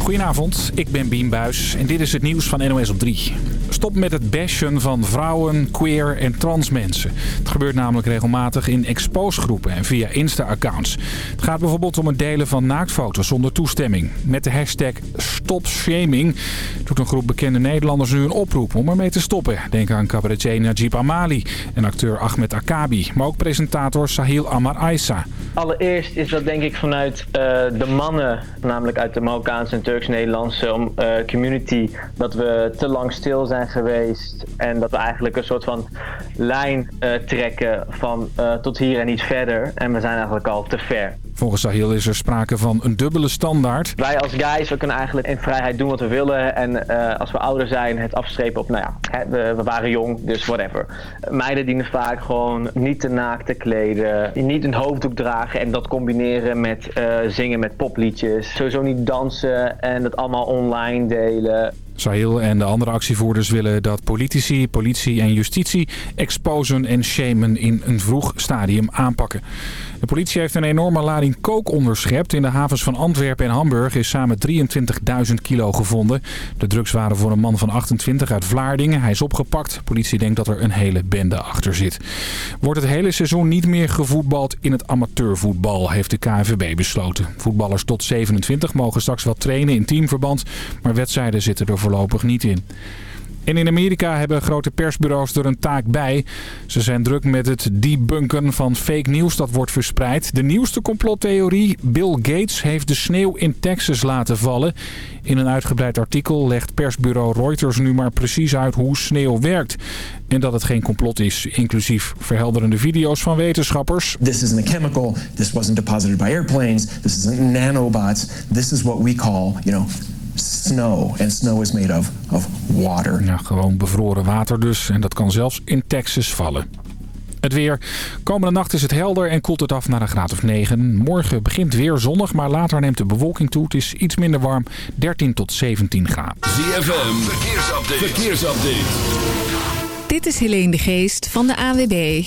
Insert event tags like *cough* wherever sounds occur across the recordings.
Goedenavond, ik ben Bien Buis en dit is het nieuws van NOS op 3. Stop met het bashen van vrouwen, queer en trans mensen. Het gebeurt namelijk regelmatig in exposgroepen en via Insta-accounts. Het gaat bijvoorbeeld om het delen van naaktfoto's zonder toestemming. Met de hashtag StopShaming doet een groep bekende Nederlanders nu een oproep om ermee te stoppen. Denk aan cabaretier Najib Amali en acteur Ahmed Akabi, maar ook presentator Sahil Amar Aissa. Allereerst is dat denk ik vanuit uh, de mannen, namelijk uit de Marokkaanse en Turks-Nederlandse uh, community, dat we te lang stil zijn geweest en dat we eigenlijk een soort van lijn uh, trekken van tot hier en niet verder. En we zijn eigenlijk al te ver. Volgens Sahil is er sprake van een dubbele standaard. Wij als guys, we kunnen eigenlijk in vrijheid doen wat we willen. En uh, als we ouder zijn, het afstrepen op, nou ja, hè, we, we, waren jong, dus whatever. Meiden dienen vaak gewoon niet te naakt te kleden, niet een hoofddoek dragen en dat combineren met uh, zingen met popliedjes. Sowieso niet dansen en dat allemaal online delen. Sahil en de andere actievoerders willen dat politici, politie en justitie exposen en shamen in een vroeg stadium aanpakken. De politie heeft een enorme lading kook onderschept. In de havens van Antwerpen en Hamburg is samen 23.000 kilo gevonden. De drugs waren voor een man van 28 uit Vlaardingen. Hij is opgepakt. De politie denkt dat er een hele bende achter zit. Wordt het hele seizoen niet meer gevoetbald in het amateurvoetbal, heeft de KNVB besloten. Voetballers tot 27 mogen straks wel trainen in teamverband, maar wedstrijden zitten er voorlopig niet in. En in Amerika hebben grote persbureaus er een taak bij. Ze zijn druk met het debunken van fake nieuws dat wordt verspreid. De nieuwste complottheorie, Bill Gates heeft de sneeuw in Texas laten vallen. In een uitgebreid artikel legt persbureau Reuters nu maar precies uit hoe sneeuw werkt. En dat het geen complot is, inclusief verhelderende video's van wetenschappers. This isn't a chemical, this wasn't deposited by airplanes, this isn't nanobots, this is what we call, you know, snow. And snow is made of, of water. Ja, gewoon bevroren water dus. En dat kan zelfs in Texas vallen. Het weer. Komende nacht is het helder en koelt het af naar een graad of 9. Morgen begint weer zonnig, maar later neemt de bewolking toe. Het is iets minder warm, 13 tot 17 graden. ZFM, verkeersupdate. verkeersupdate. Dit is Helene de Geest van de AWB.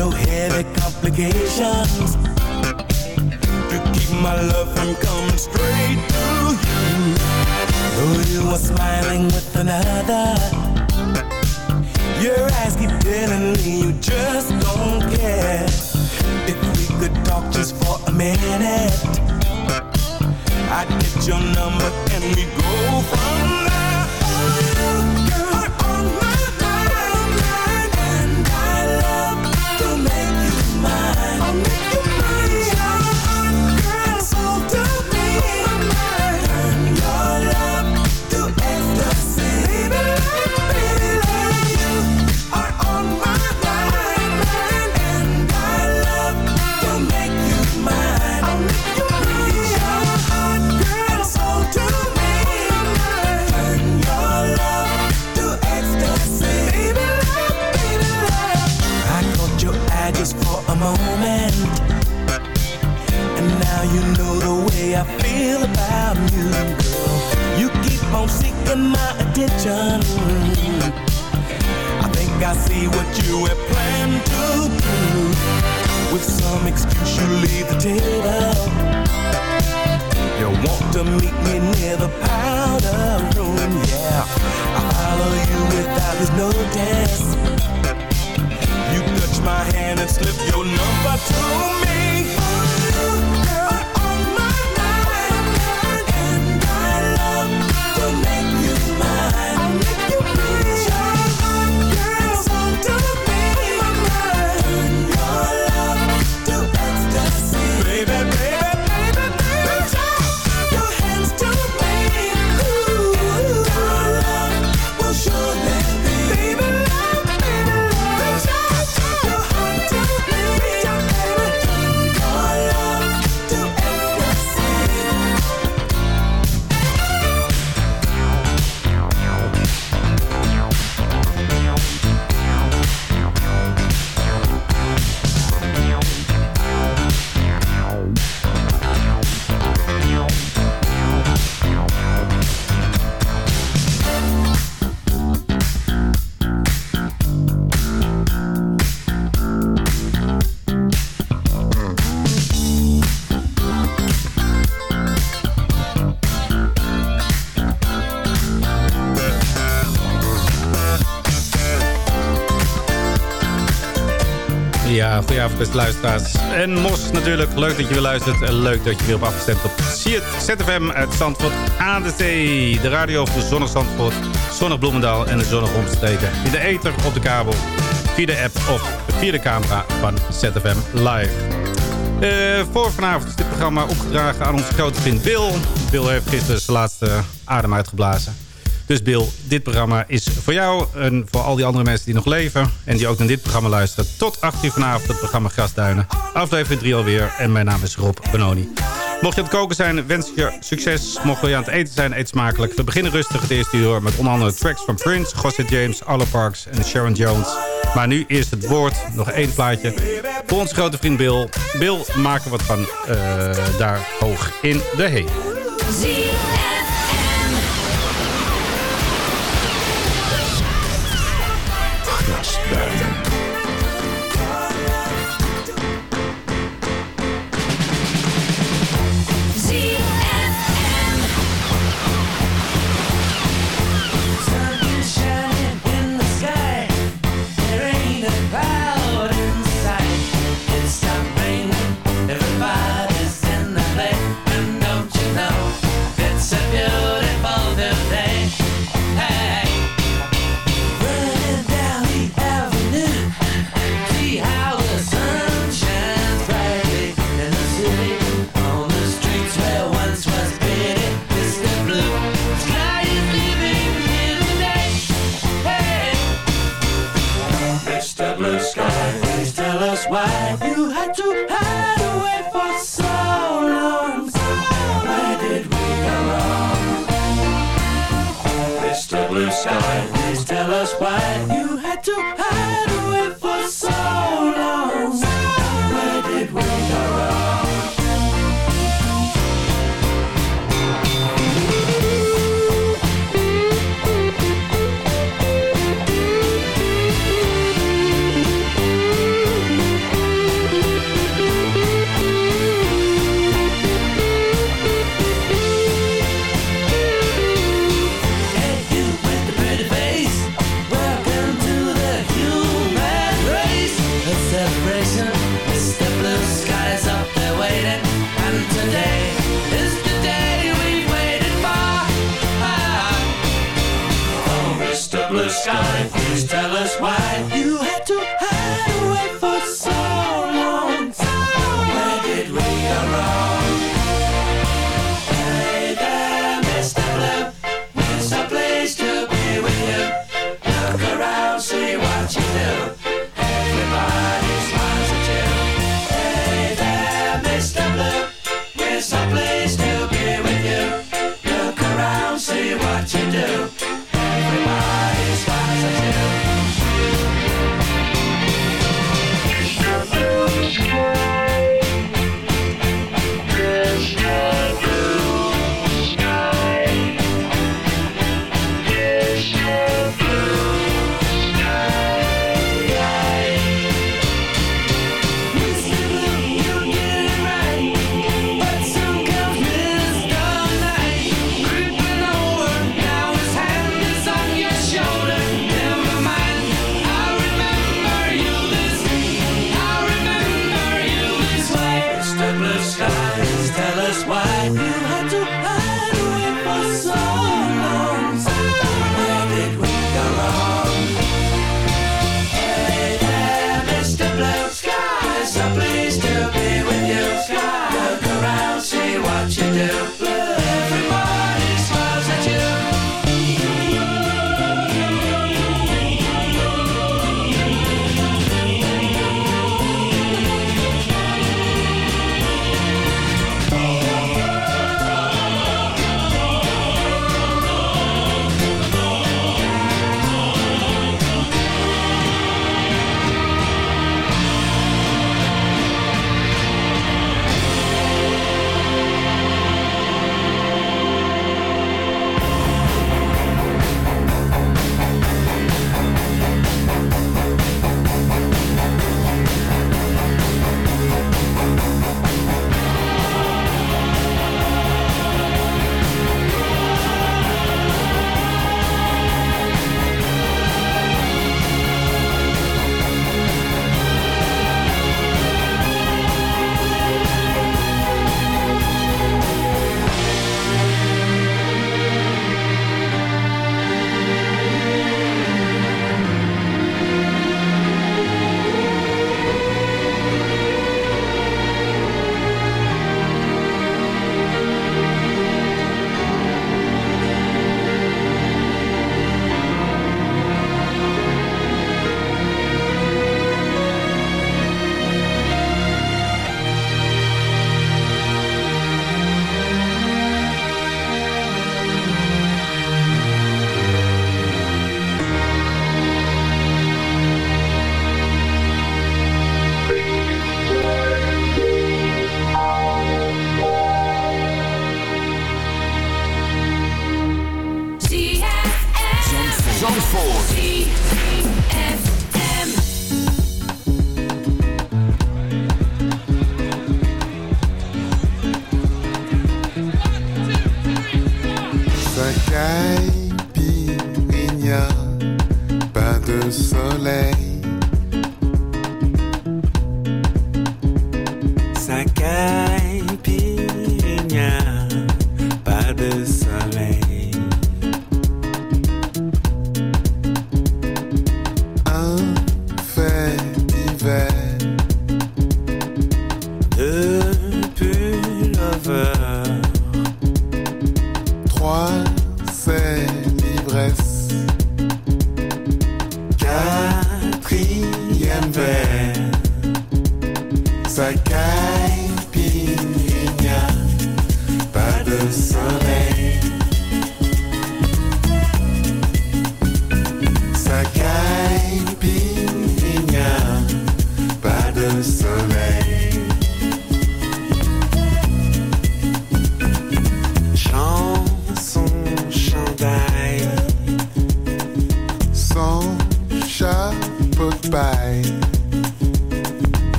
No heavy complications to keep my love from coming straight to you. Though you are smiling with another, your eyes keep telling me you just don't care. If we could talk just for a minute, I'd get your number and we go from there. Oh, attention. I think I see what you have planned to do. With some excuse, you leave the table. You want to meet me near the powder room, yeah. I follow you without his notice. You touch my hand and slip your number to me. Beste luisteraars. En Mos natuurlijk, leuk dat je weer luistert. En leuk dat je weer op afgestemd op ZFM uit Zandvoort aan de zee. De radio voor Zonnig Zandvoort, Zonnig Bloemendaal en de Zonnig Omstreken. In de ether, op de kabel, via de app of via de camera van ZFM Live. Eh, voor vanavond is dit programma opgedragen aan onze grote vriend Bill. Bill heeft gisteren zijn laatste adem uitgeblazen. Dus Bill, dit programma is voor jou en voor al die andere mensen die nog leven... en die ook naar dit programma luisteren. Tot 8 uur vanavond het programma Grasduinen. Aflevering 3 alweer en mijn naam is Rob Benoni. Mocht je aan het koken zijn, wens ik je succes. Mocht je aan het eten zijn, eet smakelijk. We beginnen rustig het eerste uur met onder andere tracks van Prince... Gossett James, Alle Parks en Sharon Jones. Maar nu eerst het woord, nog één plaatje... voor onze grote vriend Bill. Bill, maak er wat van eh, daar hoog in de hemel.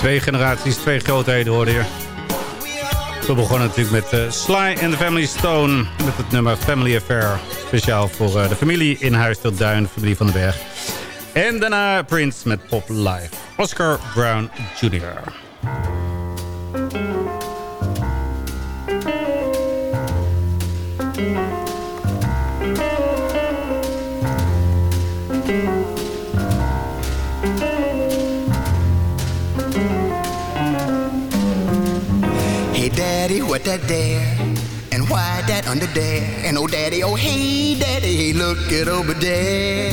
Twee generaties, twee grootheden hoorde je. We begonnen natuurlijk met eh, Sly and the Family Stone. Met het nummer Family Affair. Speciaal voor eh, de familie in Huis tot Duin, de familie van den Berg. En daarna Prince met Pop Live. Oscar Brown Jr. daddy, what that there? And why that under there? And oh daddy, oh hey daddy, hey look it over there.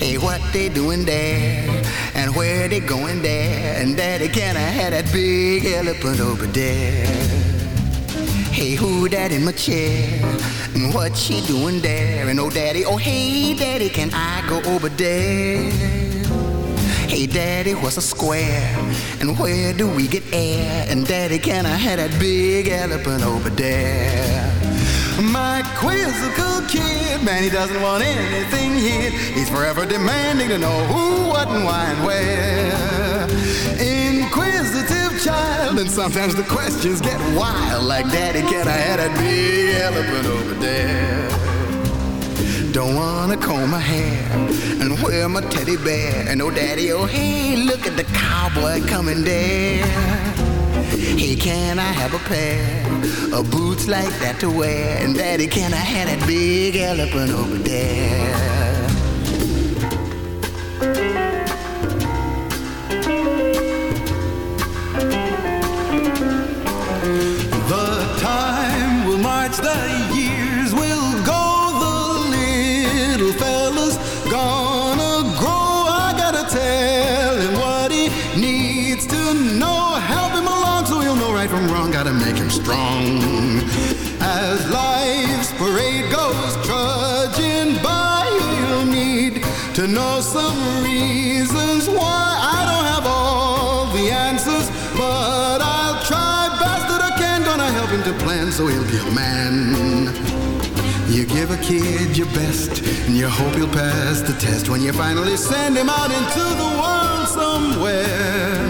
Hey, what they doing there? And where they going there? And daddy, can I have that big elephant over there? Hey, who that in my chair? And what she doing there? And oh daddy, oh hey daddy, can I go over there? Hey daddy, what's a square? And where do we get air? And daddy, can I have that big elephant over there? My quizzical kid, man, he doesn't want anything hid. He's forever demanding to know who, what, and why, and where. Inquisitive child, and sometimes the questions get wild. Like, Daddy, can I have that big elephant over there? Don't wanna comb my hair and wear my teddy bear. And oh, daddy, oh, hey, look at the cowboy coming there. Hey, can I have a pair of boots like that to wear? And daddy, can I have that big elephant over there? To know some reasons why I don't have all the answers, but I'll try best that I can. Gonna help him to plan so he'll be a man. You give a kid your best, and you hope he'll pass the test when you finally send him out into the world somewhere.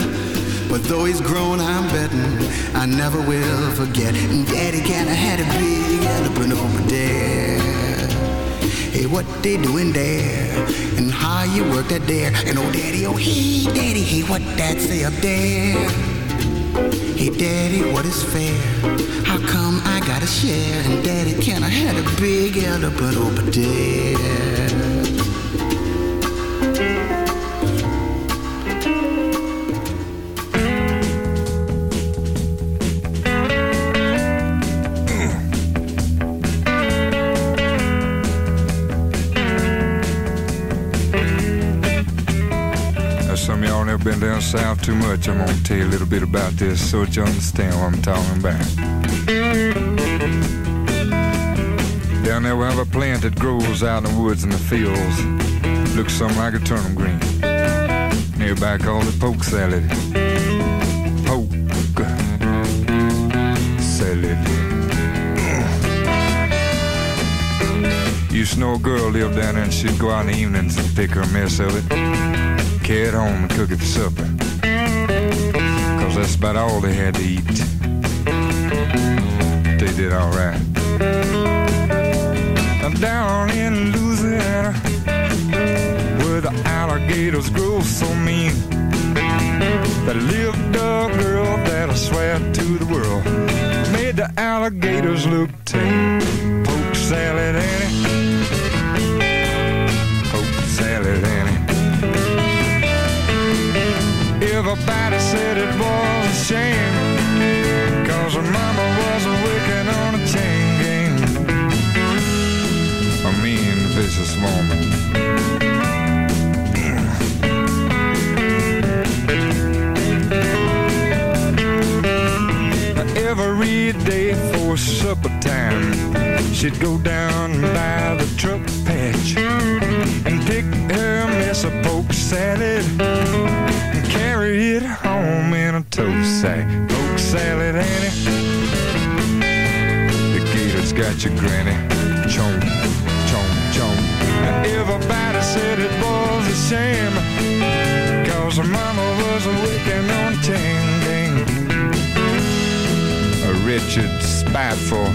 But though he's grown, I'm betting I never will forget. Daddy kinda had a big elephant over there. Hey, what they doing there? And how you work that there? And oh, daddy, oh, hey, daddy, hey, what that say up there? Hey, daddy, what is fair? How come I gotta share? And daddy, can I have a big elephant over there? Too much. I'm gonna tell you a little bit about this so that you understand what I'm talking about. Down there we have a plant that grows out in the woods and the fields. Looks something like a turnip green. Nearby called it poke salad. Poke salad. Used to know a girl lived down there and she'd go out in the evenings and pick her a mess of it. Carry it home and cook it for supper. That's about all they had to eat. They did alright. Now down in Louisiana, where the alligators grow so mean, there lived a girl that I swear to the world made the alligators look tame. Poke salad, Annie. Everybody said it was a shame, cause her mama was working on a chain gang. A mean, vicious woman. Every day for supper time, she'd go down by the truck patch and pick her mess of poke salad it home in a tow sack. Poke salad, Annie. The gator's got your granny. Chomp, chomp, chomp. Everybody said it was a shame. Cause her mama was on a chain gang. A wretched, spiteful,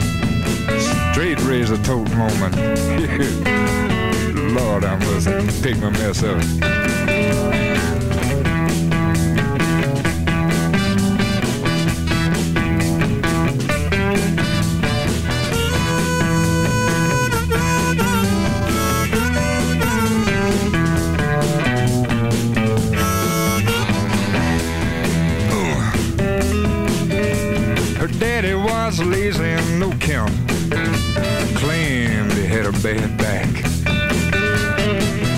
straight razor tote moment. *laughs* Lord, I must pick my mess up. Was lazy and no count. Claimed he had a bad back.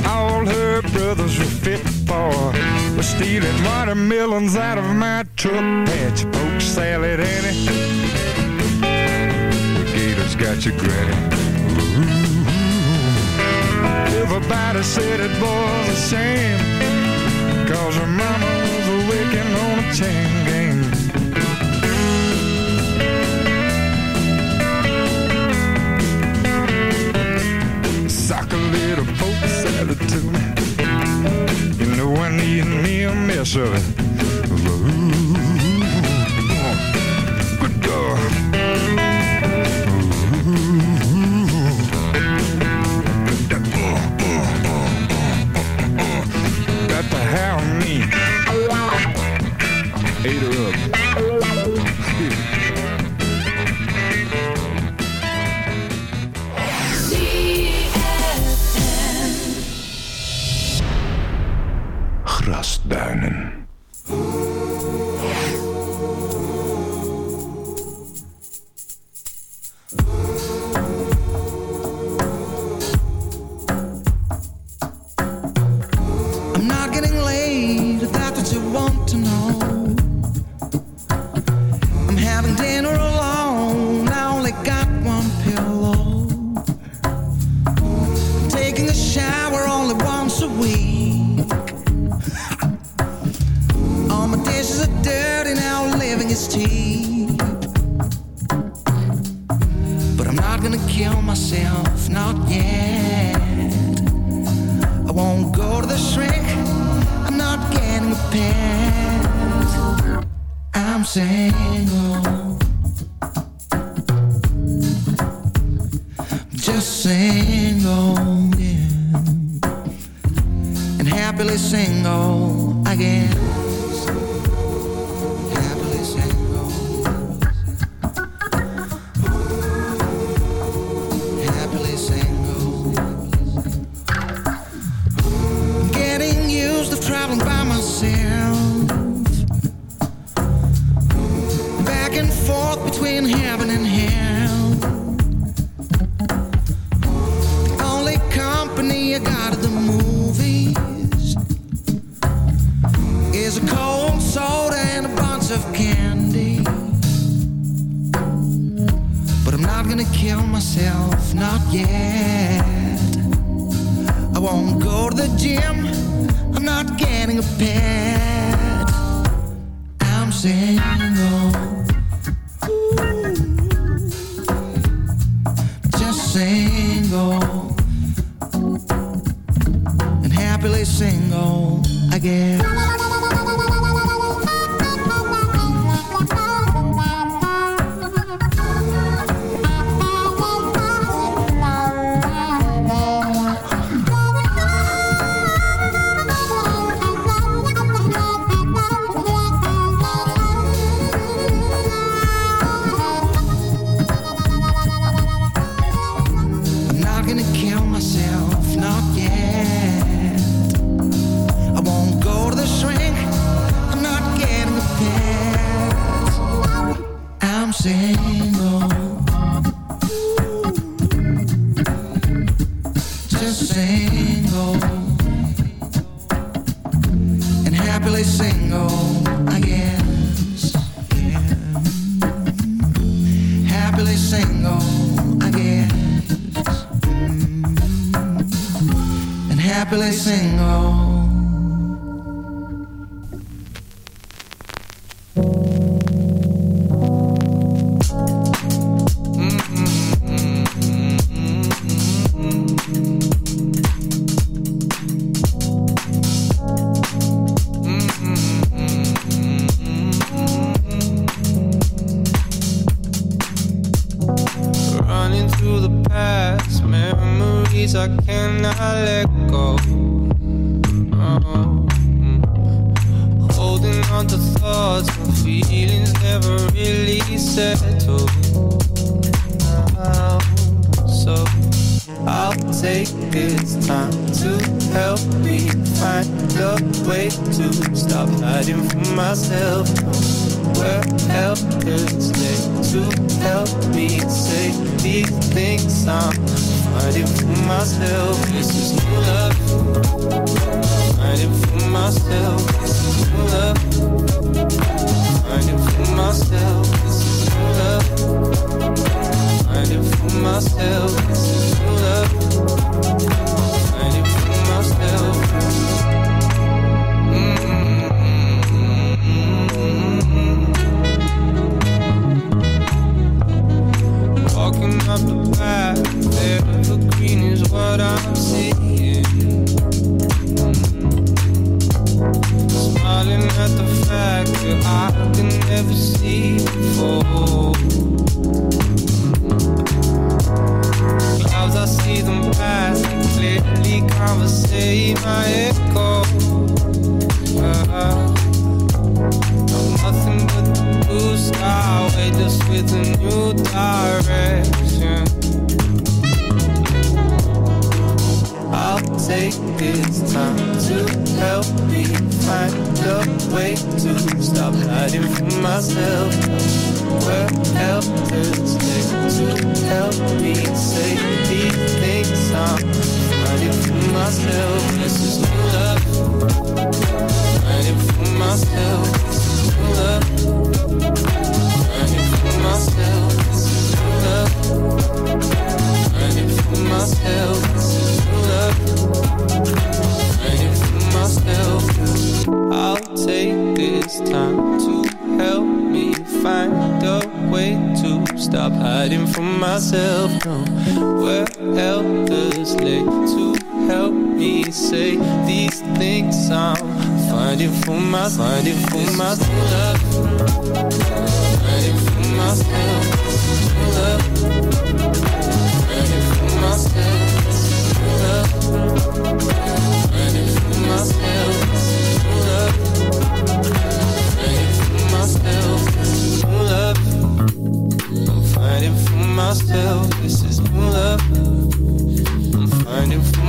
All her brothers were fit for was stealing watermelons out of my truck patch. Polk salad, Annie. The gator's got your granny. Ooh. Everybody said it was a shame. Cause her mama was working on a chain gang. You know I need me a mess of it. But I'm not gonna kill myself, not yet. I won't go to the shrink. I'm not getting a pet. I'm single.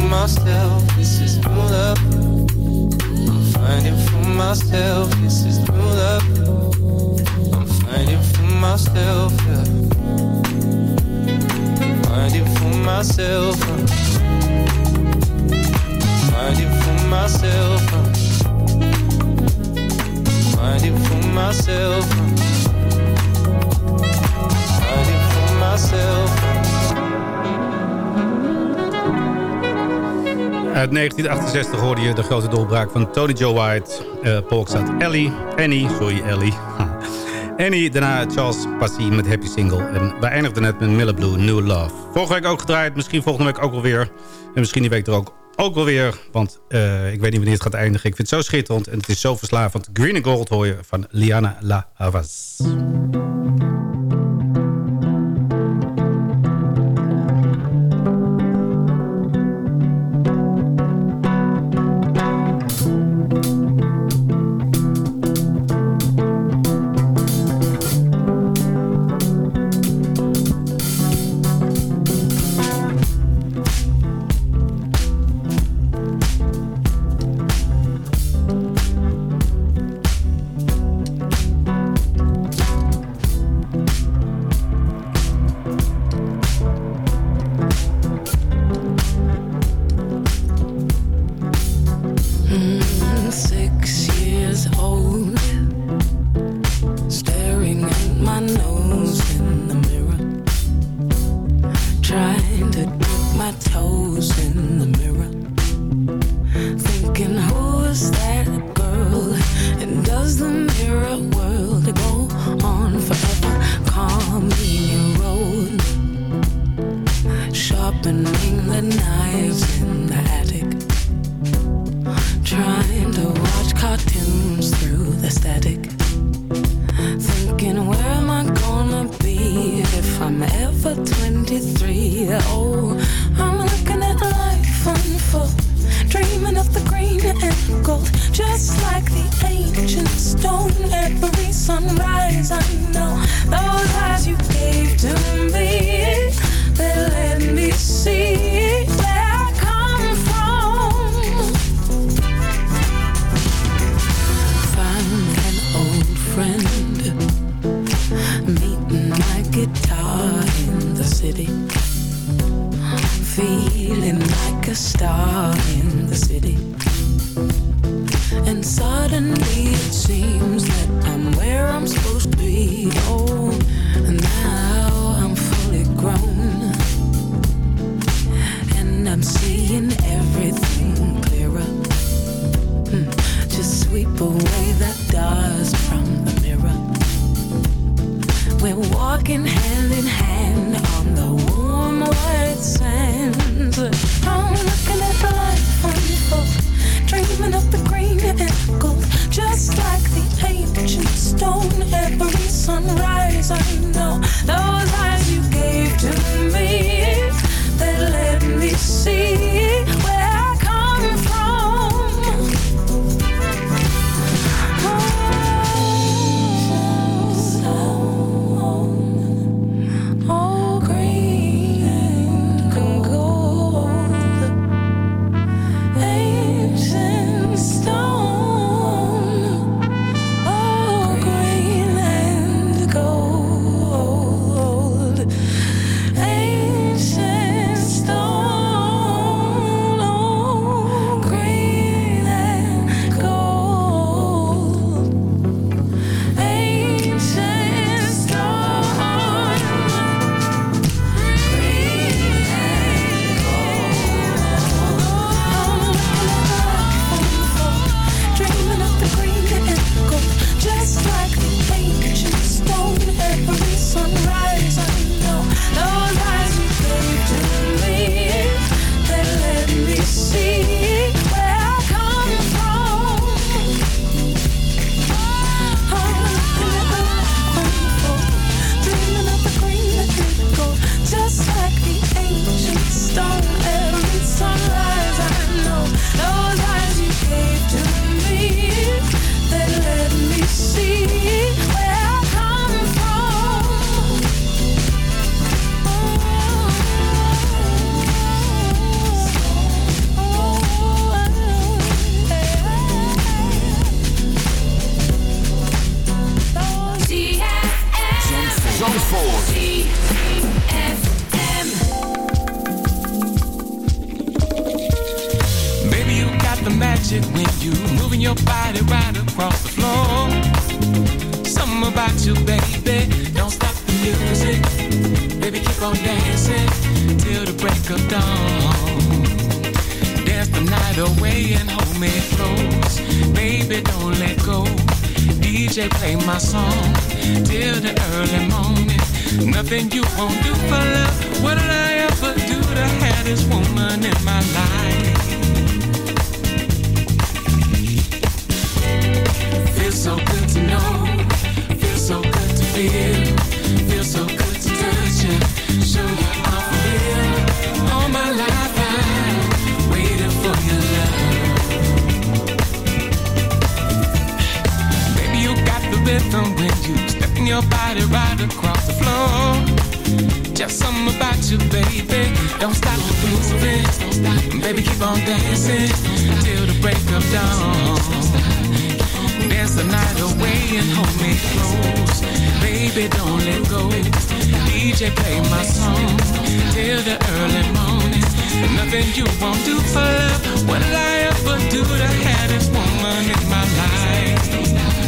myself, this is new love. I'm finding for myself, this is new love. I'm finding for myself, yeah. Finding for myself, I'm finding for myself, I'm finding for myself, I'm finding for myself. I'm Uit 1968 hoorde je de grote doorbraak van Tony Joe White. Eh, uh, Polk zat Ellie, Annie, sorry Ellie. *laughs* Annie, daarna Charles Passie met Happy Single. En we eindigden net met Miller Blue, New Love. Vorige week ook gedraaid, misschien volgende week ook wel weer. En misschien die week er ook, ook wel weer. Want eh, ik weet niet wanneer het gaat eindigen. Ik vind het zo schitterend en het is zo verslavend. Green and Gold hoor je van Liana La Havas. the early morning. Nothing you won't do for love. What did I ever do to have this woman in my life? Feels so good to know. Feels so good to feel. Feels so good to touch you. Show you I'm real. All my life I'm waiting for your love. Baby, you got the rhythm when you your body right across the floor. Just something about you, baby. Don't stop don't stop, Baby, keep on dancing till the break of dawn. Dance the night away and hold me close. Baby, don't let go. DJ, play my song till the early morning. Nothing you won't do for love. What did I ever do to have this woman in my life?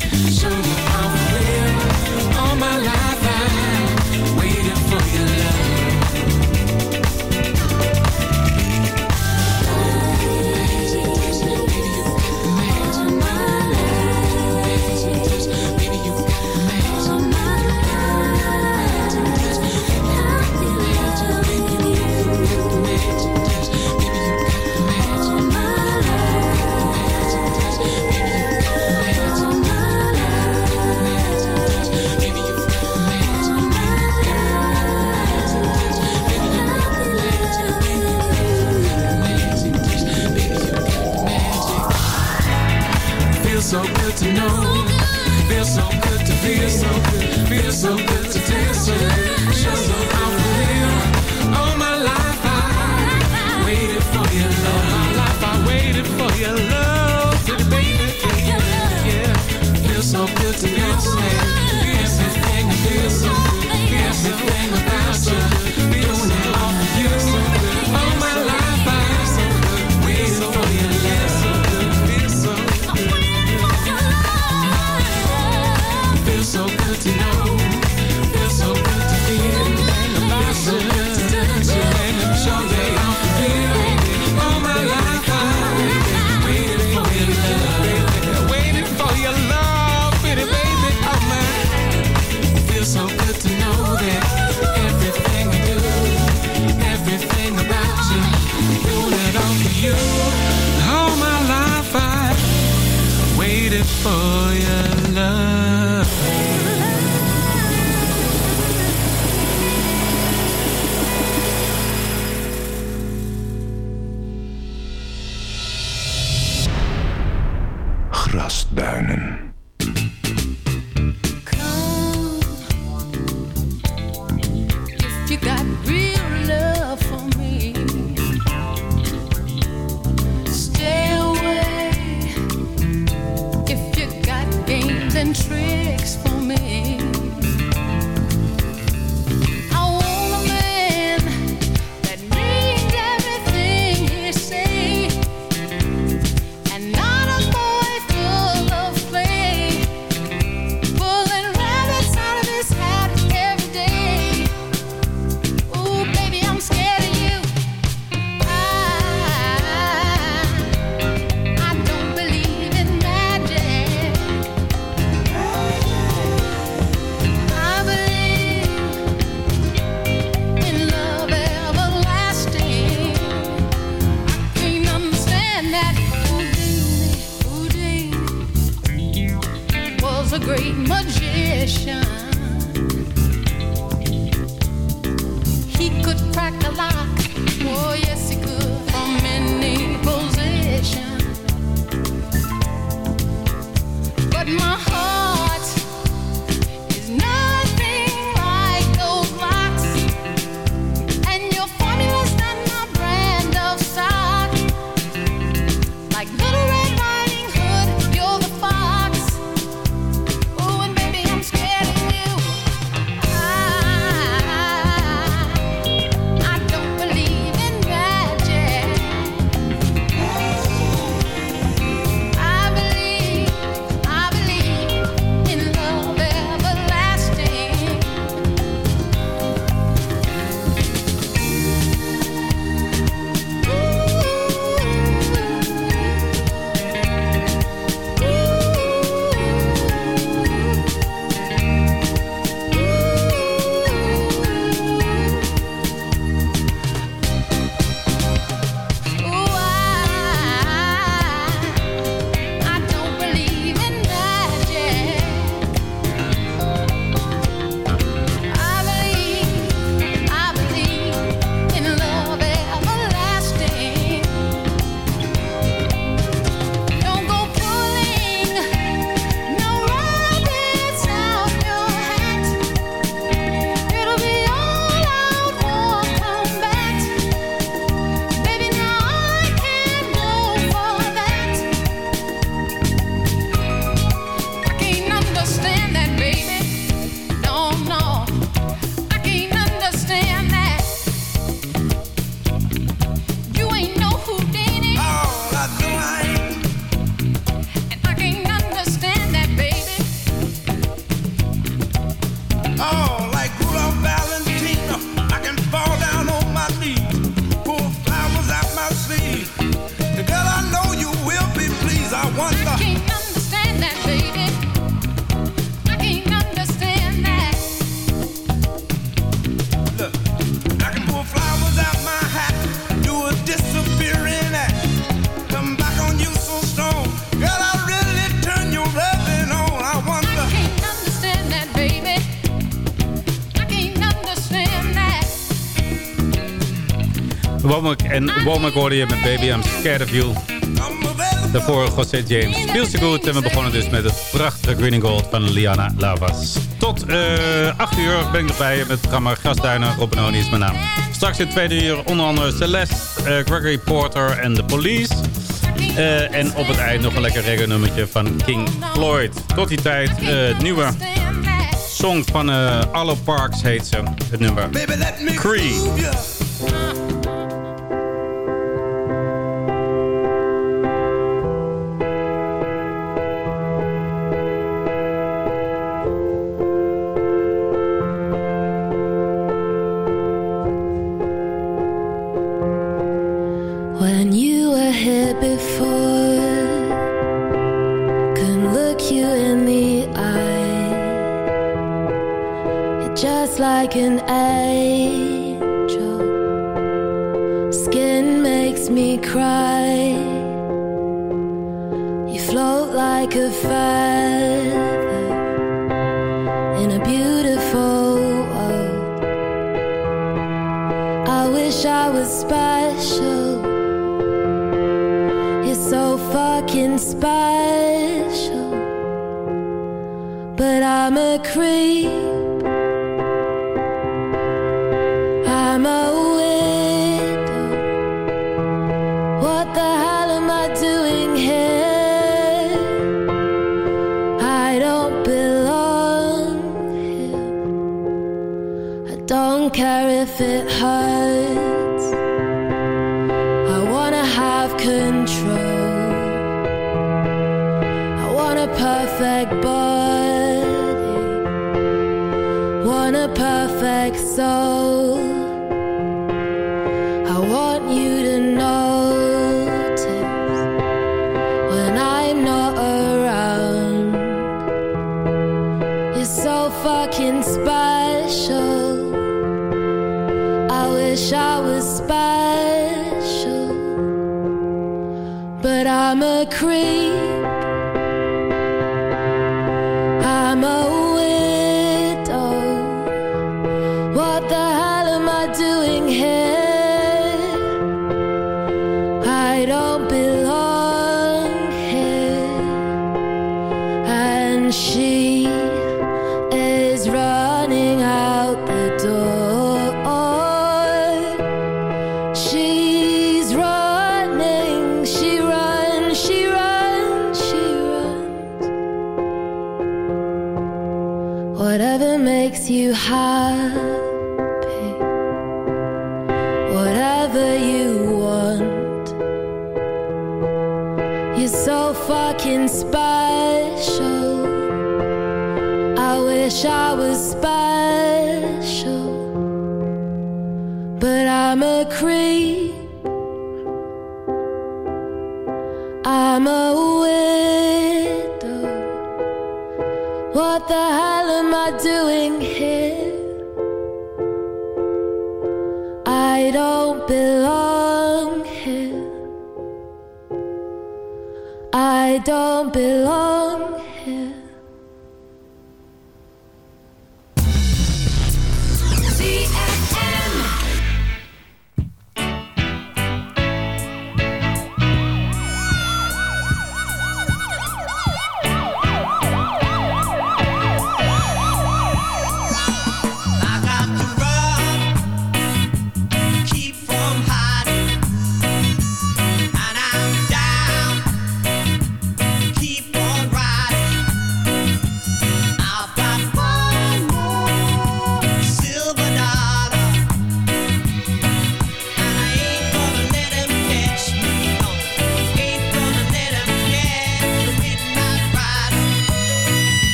En Womack hoorde met Baby, I'm Scared of You. Daarvoor José James. Veel so. En we begonnen dus met het prachtige Green Gold van Liana Lavas. Tot eh, 8 uur ben ik erbij met het programma Gastduinen. Robin Oni is mijn naam. Straks in tweede uur onder andere Celeste, eh, Gregory Porter en The Police. Eh, en op het eind nog een lekker reggae nummertje van King Floyd. Tot die tijd het nieuwe song van Alle Parks heet ze. Het nummer Cree. my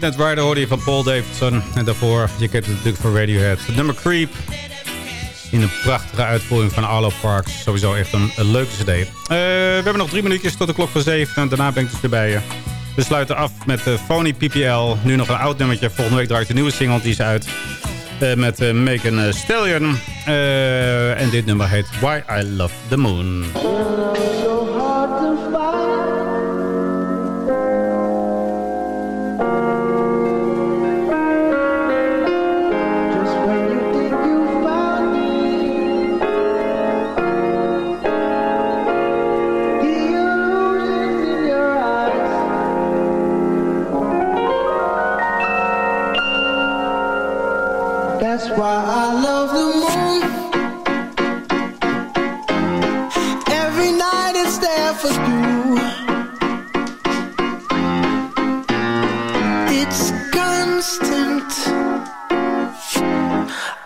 Midnight Rider hoorde je van Paul Davidson. En daarvoor, je kent het natuurlijk van Radiohead. Het nummer Creep. In een prachtige uitvoering van Arlo Parks. Sowieso echt een, leuke cd. Eh, we hebben nog drie minuutjes tot de klok van zeven. En daarna ben ik dus weer bij je. We sluiten af met uh, Phony PPL. Nu nog een oud nummertje. Volgende week draait de nieuwe single. Die is uit. Eh, met uh, Megan Stallion. En dit nummer heet Why I Love the Moon.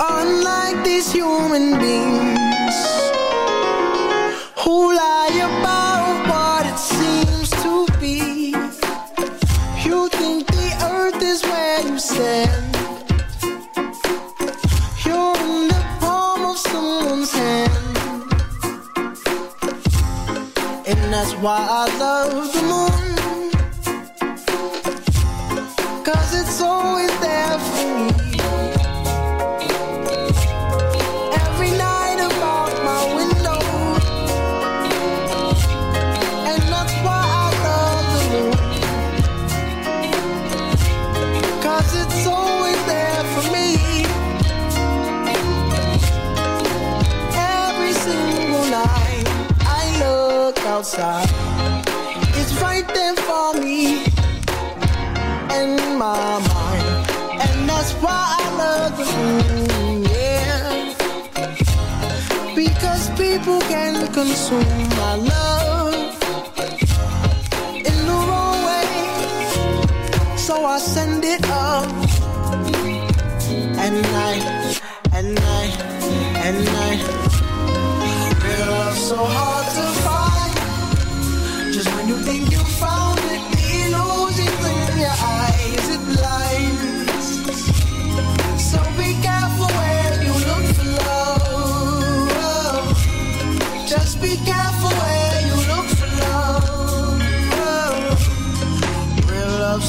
Unlike these human beings who lie Cause it's always there for me. Every night my window. And that's why I love the it's always there for me. Every single night I look outside, why I love the moon. Yeah, because people can consume my love in the wrong way, so I send it up and night and night and night. Real love so hard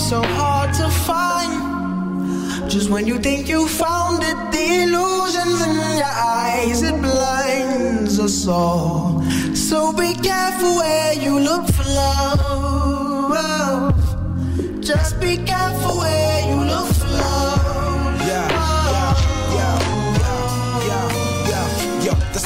so hard to find. Just when you think you found it, the illusions in your eyes it blinds us all. So be careful where you look for love. Just be careful where you look